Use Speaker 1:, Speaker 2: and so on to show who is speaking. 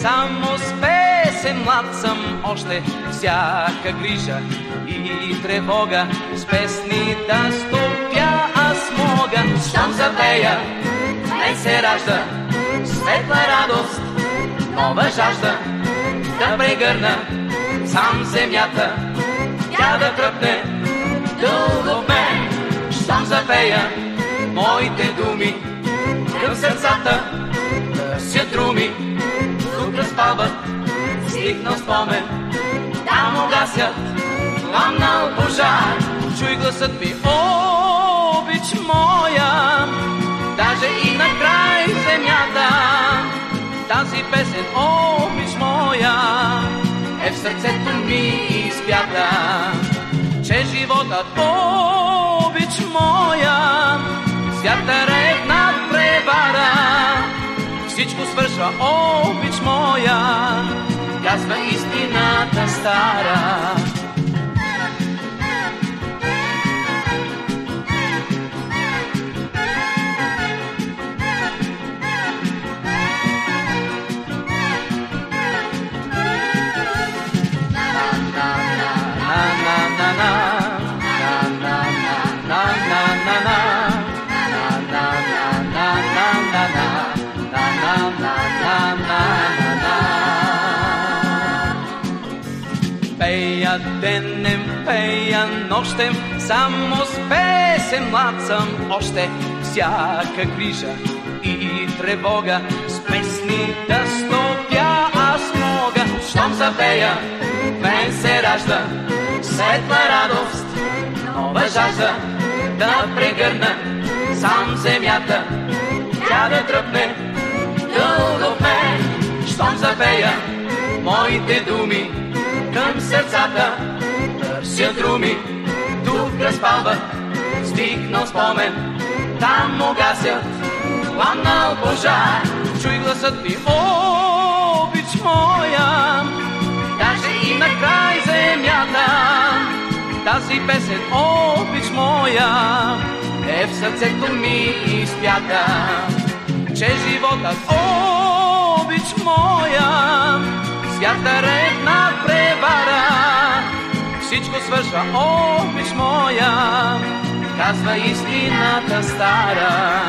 Speaker 1: Само с песен млад съм още, всяка грижа и тревога. С песни да стопя аз мога, щом запея, мен се ражда светла радост, нова жажда да прегърна сам земята, тя да тръпне дълго в мен, щом запея моите думи. Към сърцата, търсят друми, тук разпават, стихнал спомен, там угасят, пламнал пожар, чуй гласът ми, обич моя, даже и на край земята, тази песен, обич моя, е в сърцето ми изпята, че животът, обич моя, Всичко свършва, обич моя, казва истината стара. Денем, пея нощем, само с песен млад съм още. Всяка грижа и тревога, с песни да стопя аз мога. Щом запея, мен се ражда светла радост, нова жажда да прегърна сам земята, тя да тръпне дълго в мен. Щом запея моите думи, към сърцата. Търсят руми, тук разпалват стихнал спомен, там угасят. Пламнал пожар. Чуй гласът ми, обич моя, даже и на край земята. Тази песен, обич моя, е в сърцето ми изпята, че животът, обич моя, свята рек на превара. Всичко свършва, обич моя, казва истината стара.